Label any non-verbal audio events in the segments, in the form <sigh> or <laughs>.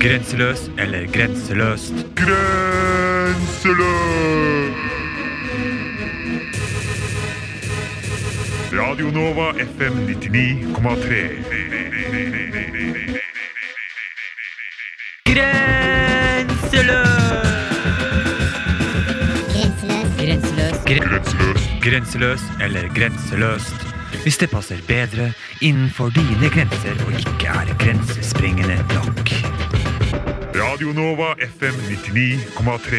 Grenseløs eller grenseløst? Grenseløs! Radio Nova FM 99,3. Grenseløs! Grenseløs. Grenseløs. Grenseløs eller grenseløst? Hvis det passer bedre innenfor dine grenser og ikke er grensesprengende nok. Radio Nova FM 99,3.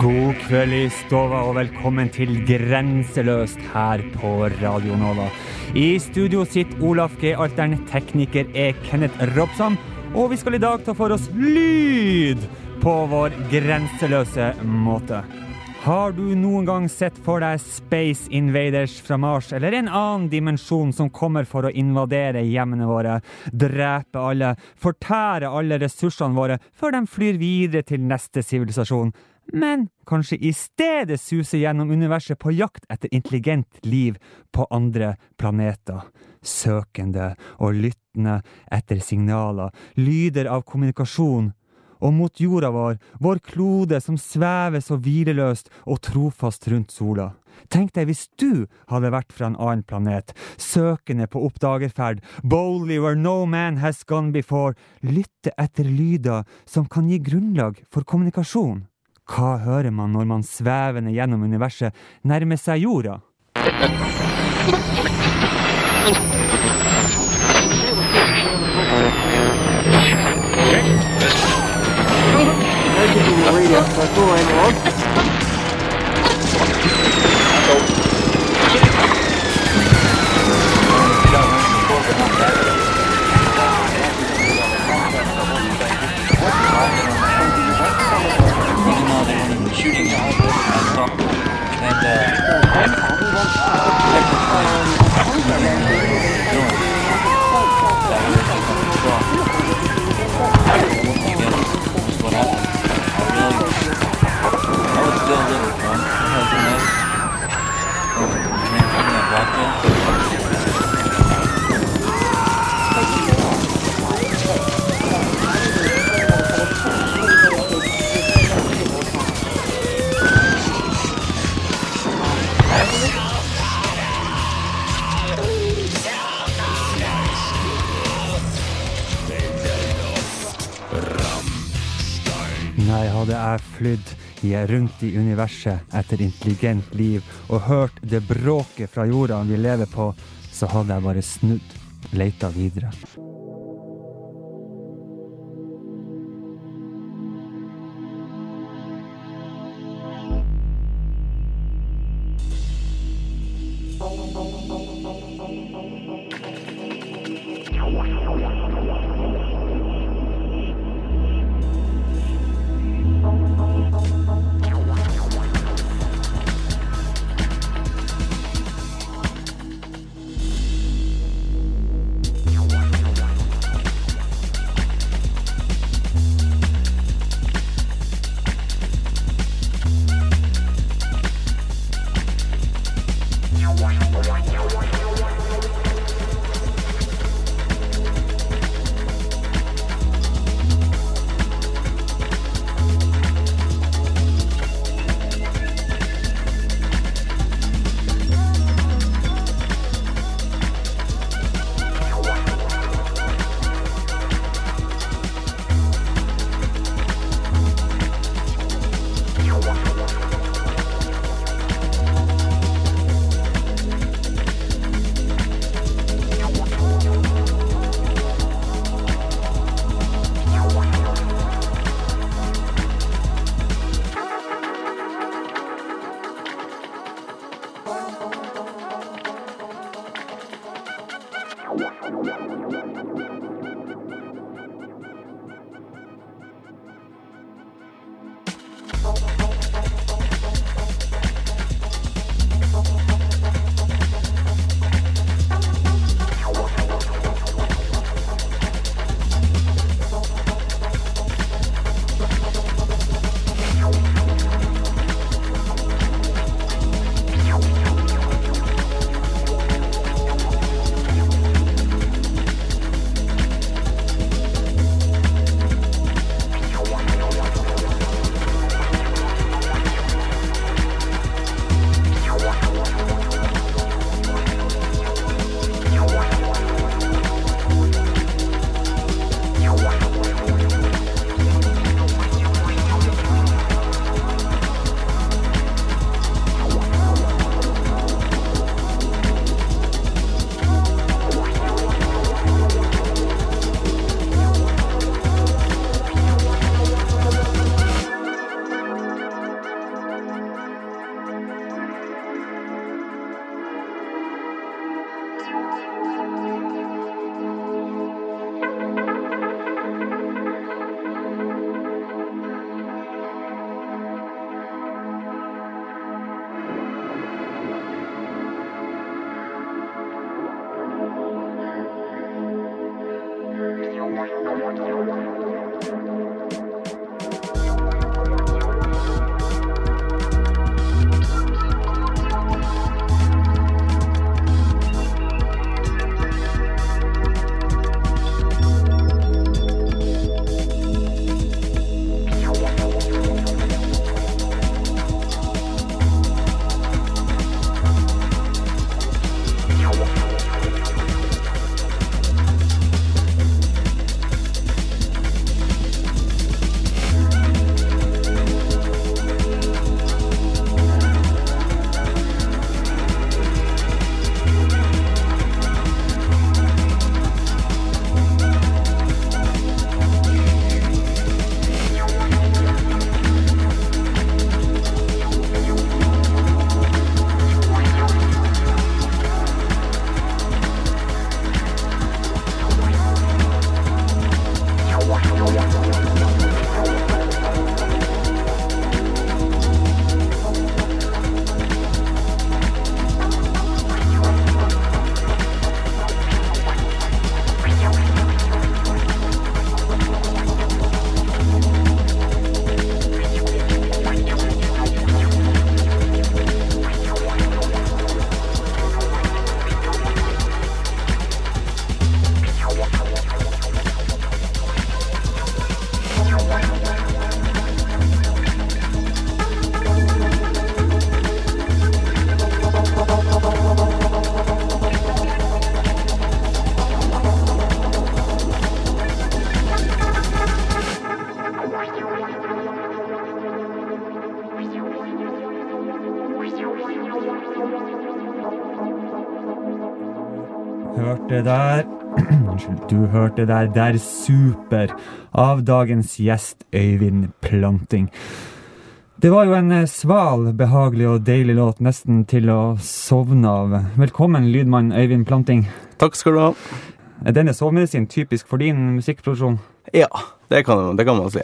God kveld i stova, og velkommen til Grenseløst her på Radio Nova. I studio sitter Olaf G. Altern, tekniker er Kenneth Robsam, og vi skal i dag ta for oss lyd på vår grenseløse måte. Har du noen gang sett for deg Space Invaders fra Mars, eller en annen dimensjon som kommer for å invadere hjemmene våre, drepe alle, fortære alle ressursene våre, før de flyr videre til neste sivilisasjon? men kanskje i stedet suse gjennom universet på jakt etter intelligent liv på andre planeter. Søkende og lyttende etter signaler, lyder av kommunikasjon. Og mot jorda vår, vår klode som svever så hvileløst og trofast rundt sola. Tenk deg hvis du hadde vært fra en annen planet, søkende på oppdagerferd, boldly where no man has gone before, lytte etter lyder som kan gi grunnlag for kommunikasjon. Hva hører man når man svevende gjennom universet nærmer seg jorda? Watkins. Flydd i- rundt i universet etter intelligent liv og hørt det bråket fra jorda vi lever på, så hadde jeg bare snudd, leita videre. Hørte der. <clears throat> Du hørte der Der Super av dagens gjest Øyvind Planting. Det var jo en eh, sval, behagelig og deilig låt, nesten til å sovne av. Velkommen, lydmann Øyvind Planting. Takk skal du ha. Er denne sovemedisin typisk for din musikkproduksjon? Ja, det kan, det kan man si.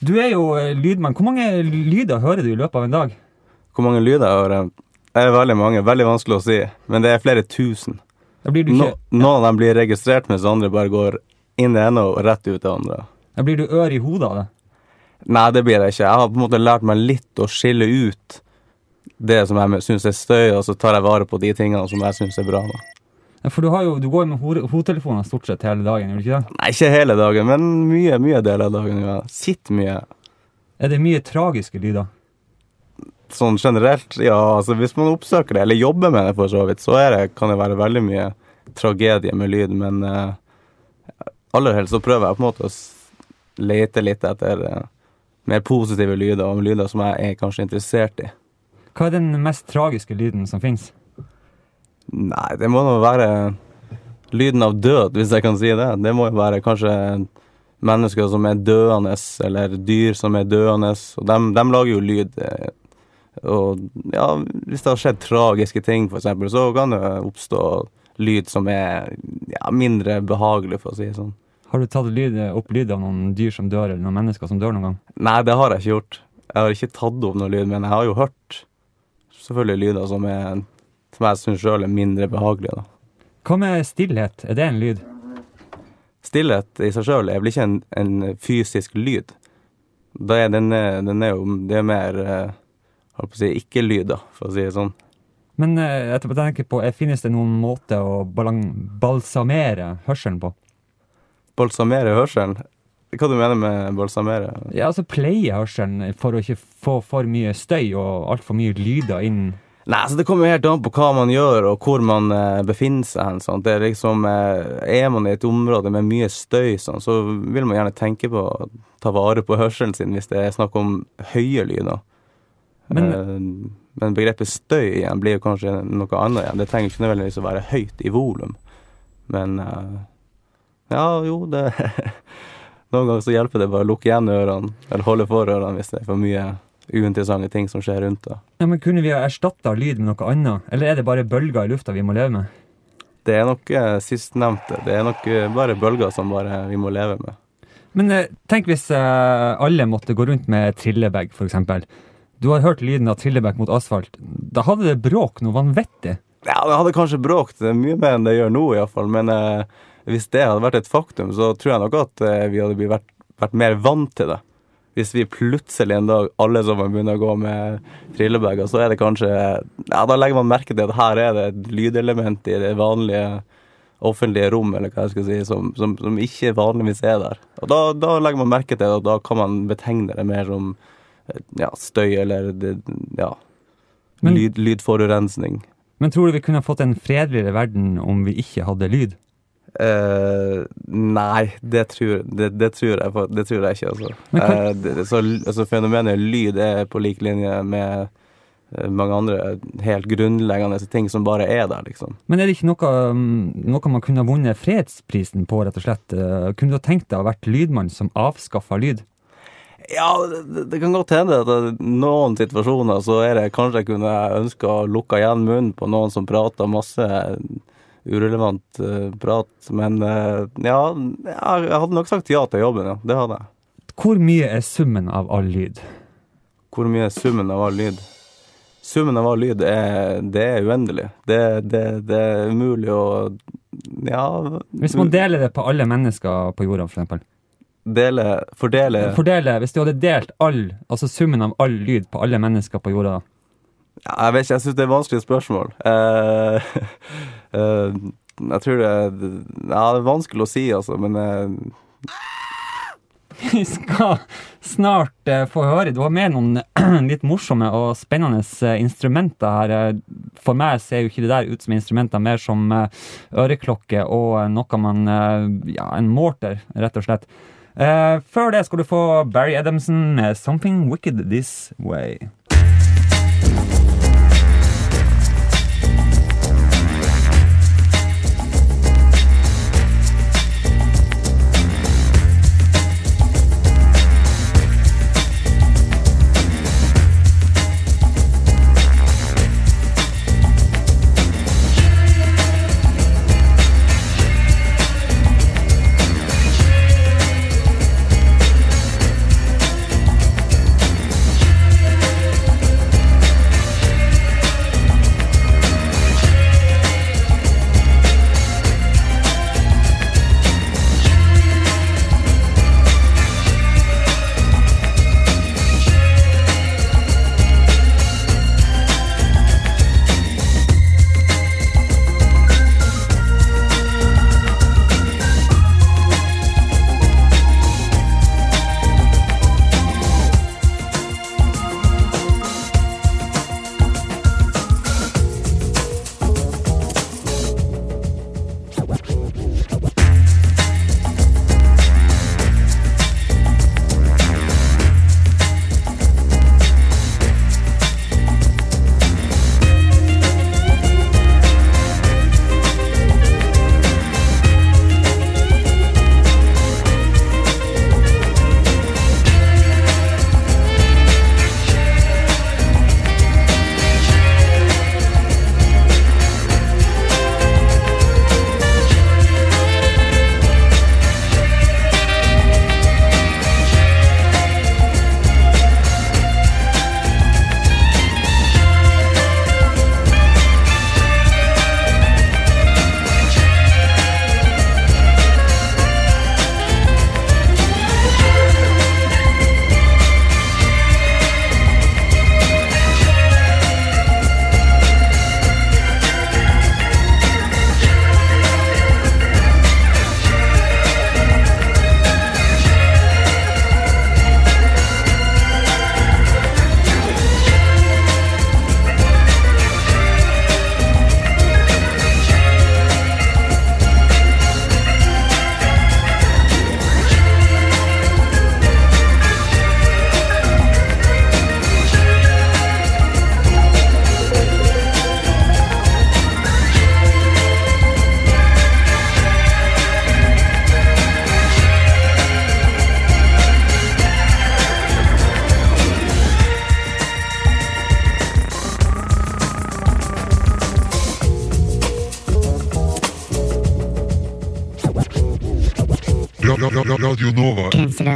Du er jo eh, lydmann. Hvor mange lyder hører du i løpet av en dag? Hvor mange lyder jeg hører? Det er veldig mange. Veldig vanskelig å si. Men det er flere tusen. Du, No, noen av dem blir registrert, mens andre bare går inn det ene og rett ut det andre. da blir du ør i hodet av det. Nei, det blir jeg ikke. Jeg har på en måte lært meg litt å skille ut det som jeg syns er støy, og så tar jeg vare på de tingene som jeg syns er bra. Ja, For du, har jo, du går jo med ho- hodetelefoner stort sett hele dagen, gjør du ikke det? Nei, ikke hele dagen, men mye, mye deler av dagen. Ja. Sitter mye. Er det mye tragiske lyder? Sånn generelt, ja, altså hvis man oppsøker det, eller jobber med det for så vidt, så er det, kan det være veldig mye tragedie med lyd, men eh, aller helst så prøver jeg på en måte å lete litt etter eh, mer positive lyder, og lyder som jeg er kanskje interessert i. Hva er den mest tragiske lyden som fins? Nei, det må nå være lyden av død, hvis jeg kan si det. Det må jo være kanskje mennesker som er døende, eller dyr som er døende, og dem, dem lager jo lyd. Og ja, hvis det har skjedd tragiske ting, eksempel, så kan det oppstå lyd som er ja, mindre behagelig, for å si det sånn. Har du tatt lyd, opp lyd av noen dyr som dør, eller noen mennesker som dør noen gang? Nei, det har jeg ikke gjort. Jeg har ikke tatt opp noe lyd, men jeg har jo hørt selvfølgelig lyder som, er, som jeg syns sjøl er mindre behagelige. da. Hva med stillhet? Er det en lyd? Stillhet i seg sjøl er vel ikke en, en fysisk lyd. Da er den, er- den er jo Det er mer eh, holdt på å si, ikke-lyder, for å si det sånn. Men eh, etterpå tenker jeg på, eh, finnes det noen måte å balsamere hørselen på? Balsamere hørselen? Hva du mener med balsamere? Ja, altså pleie hørselen for å ikke få for mye støy og altfor mye lyder inn. Nei, altså Det kommer jo helt an på hva man gjør, og hvor man eh, befinner seg. sånn Det Er liksom, eh, er man i et område med mye støy, sånn, så vil man gjerne tenke på å ta vare på hørselen sin hvis det er snakk om høye lyder. Men- Eh, men begrepet støy igjen blir jo kanskje noe annet igjen. Det trenger ikke nødvendigvis å være høyt i volum. Men eh, ja, jo, det <laughs> Noen ganger så hjelper det bare å lukke igjen ørene, eller holde for ørene hvis det er for mye uinteressante ting som skjer rundt det. Ja, men Kunne vi ha erstatta lyd med noe annet, eller er det bare bølger i lufta vi må leve med? Det er nok eh, sistnevnte. Det er nok bare bølger som bare vi må leve med. Men tenk hvis alle måtte gå rundt med trillebag, f.eks. Du har hørt lyden av trillebekk mot asfalt. Da hadde det bråk noe vanvittig. Ja, det hadde kanskje bråkt eh, mye mer enn det gjør nå, iallfall. Men eh, hvis det hadde vært et faktum, så tror jeg nok at eh, vi hadde vært, vært mer vant til det. Hvis vi plutselig en dag alle sammen begynner å gå med trillebager, så er det kanskje Ja, da legger man merke til at her er det et lydelement i det vanlige offentlige rom, eller hva jeg skal si, som, som, som ikke vanligvis er der. Og da, da legger man merke til det, og da kan man betegne det mer som ja, støy eller ja, Men- lyd, lydforurensning. Men tror du vi kunne fått en fredeligere verden om vi ikke hadde lyd? Uh, nei, det tror, det, det, tror jeg, det tror jeg ikke, altså. Kan... Eh, det, så, altså. Fenomenet lyd er på lik linje med eh, mange andre helt grunnleggende ting som bare er der, liksom. Men er det ikke noe, mm, noe man kunne ha vunnet fredsprisen på, rett og slett? Kunne du ha tenkt deg å ha vært lydmann som avskaffa lyd? Ja, det, det kan godt hende at i noen situasjoner så er det kanskje jeg kunne ønske å lukke igjen munnen på noen som prater masse urelevant eh, prat, men eh, ja, jeg hadde nok sagt ja til jobben, ja. Det hadde jeg. Hvor mye er summen av all lyd? Hvor mye er summen av all lyd? Summen av all lyd er, det er uendelig. Det, det, det er umulig å Ja Hvis man deler det på alle mennesker på jorda, for eksempel. Dele Fordele Fordele, hvis du hadde delt all, altså summen av all lyd på alle mennesker på jorda, ja, Jeg vet ikke, jeg syns det er et vanskelig spørsmål. Uh, uh, <laughs> jeg tror det Ja, det er vanskelig å si, altså, men uh... Vi skal snart få høre. Du har med noen <clears throat> litt morsomme og spennende instrumenter her. For meg ser jo ikke det der ut som instrumenter, mer som øreklokke og noe man Ja, en morter, rett og slett. Eh, før det skal du få Barry Adamson med 'Something Wicked This Way'.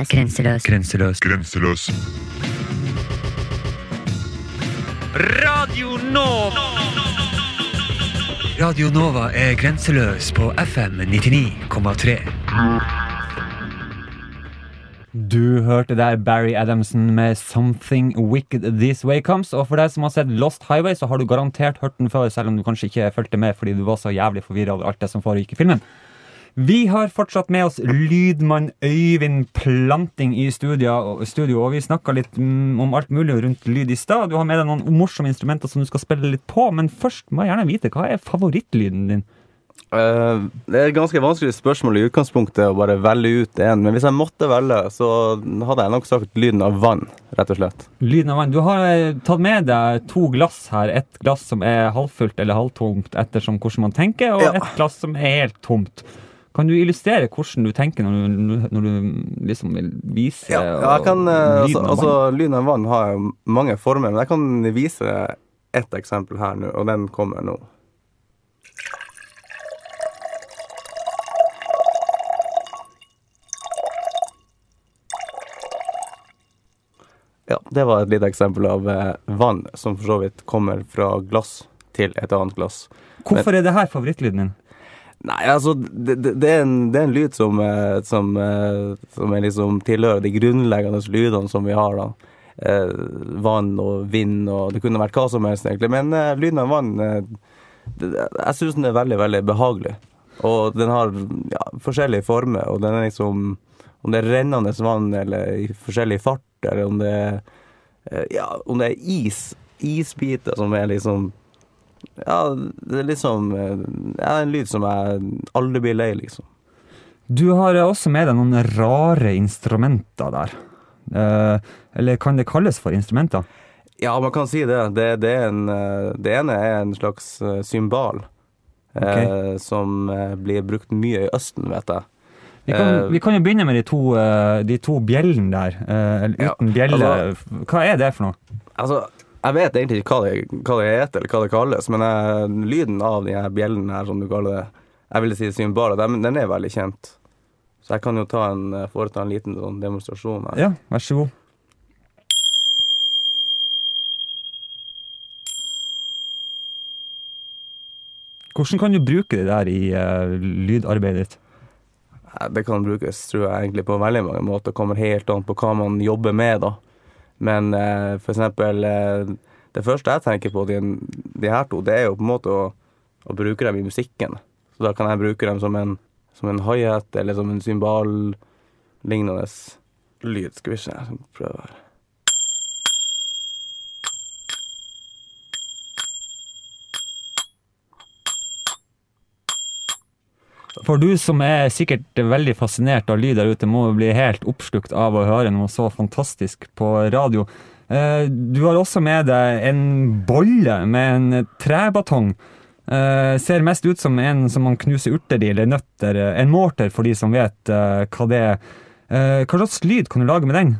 Grenseløs. Grenseløs. Grenseløs. Grenseløs. Radio Nova! Radio Nova er grenseløs på FM 99,3. Du hørte der Barry Adamson med 'Something Wicked This Way Comes'. Og for deg som har sett Lost Highway, så har du garantert hørt den før, selv om du kanskje ikke fulgte med fordi du var så jævlig forvirra over alt det som foregikk i filmen. Vi har fortsatt med oss lydmann Øyvind Planting i studio, studio og vi snakka litt mm, om alt mulig rundt lyd i stad. Du har med deg noen morsomme instrumenter som du skal spille litt på, men først må jeg gjerne vite, hva er favorittlyden din? Uh, det er et ganske vanskelig spørsmål i utgangspunktet å bare velge ut en, men hvis jeg måtte velge, så hadde jeg nok sagt lyden av vann, rett og slett. Lyden av vann. Du har eh, tatt med deg to glass her. Et glass som er halvfullt eller halvtomt ettersom hvordan man tenker, og Ja. et glass som er helt tomt. Kan du illustrere hvordan du tenker når du, når du liksom vil vise Ja, jeg kan, lyden, altså, av altså, lyden av vann har mange former, men jeg kan vise ett eksempel her nå, og den kommer nå. Ja, det var et lite eksempel av eh, vann som for så vidt kommer fra glass til et annet glass. Hvorfor er det her favorittlyden din? Nei, altså, det, det, er, en, det er en lyd som, eh, som, eh, som liksom tilhører de grunnleggende lydene som vi har, da. Eh, vann og vind og Det kunne vært hva som helst, egentlig. Men eh, lyden av vann Jeg syns den er veldig, veldig behagelig. Og den har ja, forskjellige former, og den er liksom Om det er rennende vann eller i forskjellig fart, eller om det er Ja, om det er is, isbiter som er liksom ja, det er liksom eh, ja, en lyd som jeg aldri blir lei, liksom. Du har eh, også med deg noen rare instrumenter der. Eh, eller kan det kalles for instrumenter? Ja, man kan si det. Det, det, en, eh, det ene er en slags symbal. Okay. eh, som eh, blir brukt mye i Østen, vet jeg. Vi kan, Eh, vi kan jo begynne med de to, eh, de to bjellene der. Eller uten Ja, bjelle. altså- Hva er det for noe? Altså, jeg vet egentlig ikke hva det, hva det heter, eller hva det kalles, men jeg, lyden av de her bjellene her, som du kaller det, jeg ville si synbare, den, den er veldig kjent. Så jeg kan jo ta en, eh, foreta en liten sånn demonstrasjon her. Ja, vær så god. Hvordan kan du bruke det der i uh, lydarbeidet ditt? Eh, Det kan brukes, tror jeg, egentlig på veldig mange måter. Kommer helt an på hva man jobber med, da. Men eh, for eksempel eh, Det første jeg tenker på, de, de her to, det er jo på en måte å, å bruke dem i musikken. Så da kan jeg bruke dem som en, som en hi-hat eller som en symbal-lignende lyd. Skal vi se, prøve her. For du som er sikkert veldig fascinert av lyd der ute, må bli helt oppslukt av å høre noe så fantastisk på radio. Eh, Du har også med deg en bolle med en trebatong. Eh, Ser mest ut som en som man knuser urter i, eller nøtter. En morter, for de som vet eh, hva det er. Eh, Hva slags lyd kan du lage med den?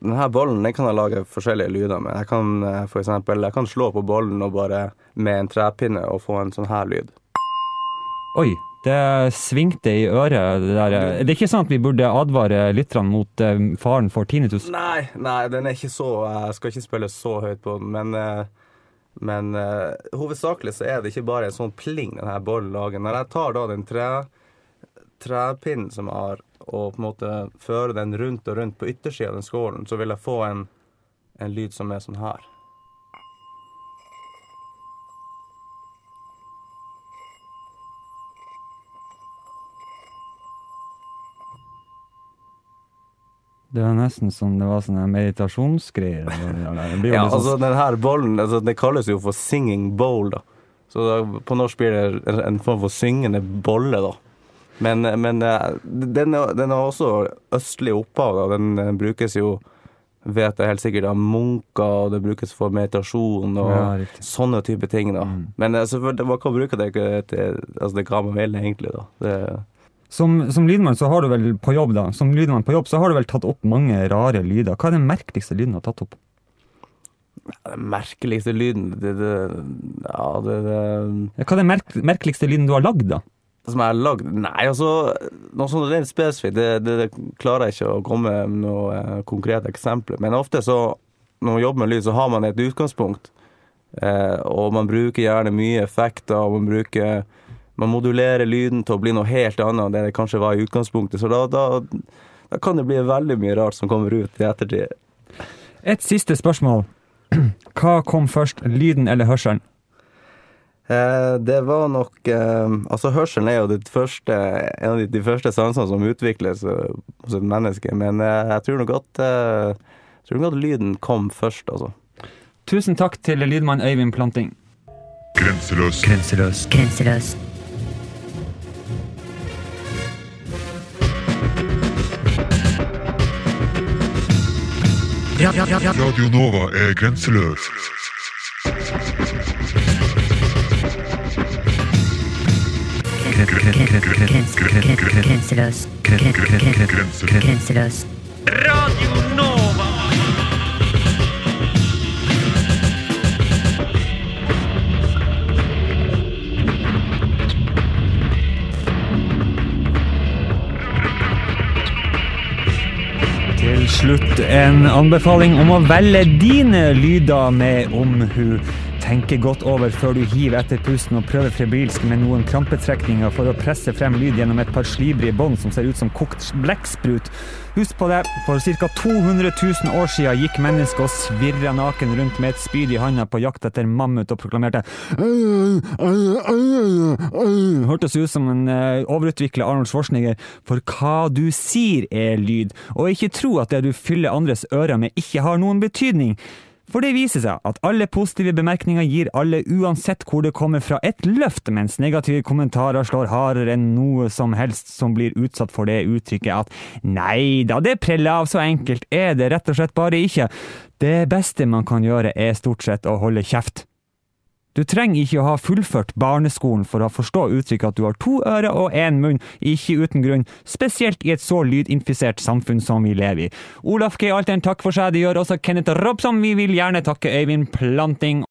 Denne bollen den kan jeg lage forskjellige lyder med. Jeg kan eh, for eksempel jeg kan slå på bollen og bare med en trepinne og få en sånn her lyd. Oi, det svingte i øret. Det, der. det er ikke sånn at vi burde advare lytterne mot eh, faren for tinnitus? Nei, nei, den er ikke så Jeg skal ikke spille så høyt på den, men eh, men uh, hovedsakelig så er det ikke bare en sånn pling den her bollen lager. Når jeg tar da den tre, trepinnen som jeg har, og på en måte fører den rundt og rundt på yttersida av den skålen, så vil jeg få en, en lyd som er sånn her. Det var nesten som det var sånne meditasjonsgreier. <laughs> Ja, sånn- altså den her bollen altså, Det kalles jo for singing bowl, da. Så da, på norsk blir det en, form for syngende bolle, da. Men, men eh, den, den har også østlig opphav. Da. Den, eh, brukes jo, vet jeg helt sikkert, av munker, og det brukes for meditasjon og Ja, sånne type ting. da. Mm. Men altså, selvfølgelig, man kan bruke det til altså, det hva man vil, egentlig. da. Det, Som, som lydmann så har du vel på jobb da, som lydmann på jobb så har du vel tatt opp mange rare lyder. Hva er den merkeligste lyden du har tatt opp? den merkeligste lyden det, det, Ja, det, det Hva er den merk merkeligste lyden du har lagd, da? som jeg har lagd Nei, altså Noe sånn rent spesifikt, det, det, klarer jeg ikke å komme med noe konkret konkrete eksempler. Men ofte så, når man jobber med lyd, så har man et utgangspunkt. Eh, og man bruker gjerne mye effekter, og man bruker Man modulerer lyden til å bli noe helt annet enn det det kanskje var i utgangspunktet. Så da, da, da kan det bli veldig mye rart som kommer ut i ettertid. Et siste spørsmål. <clears throat> Hva kom først, lyden eller hørselen? Eh, det var nok eh, Altså, hørselen er jo det første, en av de, de første sansene som utvikles eh, hos et menneske, men eh, jeg tror nok at eh, jeg tror nok at lyden kom først, altså. Tusen takk til lydmann Øyvind Planting. Grenseløs. Grenseløs. Grenseløs. Ra, ra, ra, ra. Radio Nova er grenseløs. Grenseløs. Grenseløs. gren- gren- en anbefaling om å velge dine lyder med omhu. Tenke godt over før du hiver etter pusten og prøver febrilsk med noen krampetrekninger for å presse frem lyd gjennom et par slibrige bånd som ser ut som kokt blekksprut. Husk på det, for ca. 200 000 år siden gikk mennesket og svirra naken rundt med et spyd i handa på jakt etter mammut og proklamerte Hørtes ut som en uh, overutvikla Arnold Schwarzenegger. For hva du sier er lyd, og ikke tro at det du fyller andres ører med ikke har noen betydning. For det viser seg at alle positive bemerkninger gir alle uansett hvor det kommer fra et løft, mens negative kommentarer slår hardere enn noe som helst som blir utsatt for det uttrykket at nei da, det preller av så enkelt er det rett og slett bare ikke. Det beste man kan gjøre er stort sett å holde kjeft. Du trenger ikke å ha fullført barneskolen for å forstå uttrykket at du har to ører og én munn, ikke uten grunn, spesielt i et så lydinfisert samfunn som vi lever i. Olaf G. Alteren takk for seg, det gjør også Kenneth Robson. Vi vil gjerne takke Øyvind Planting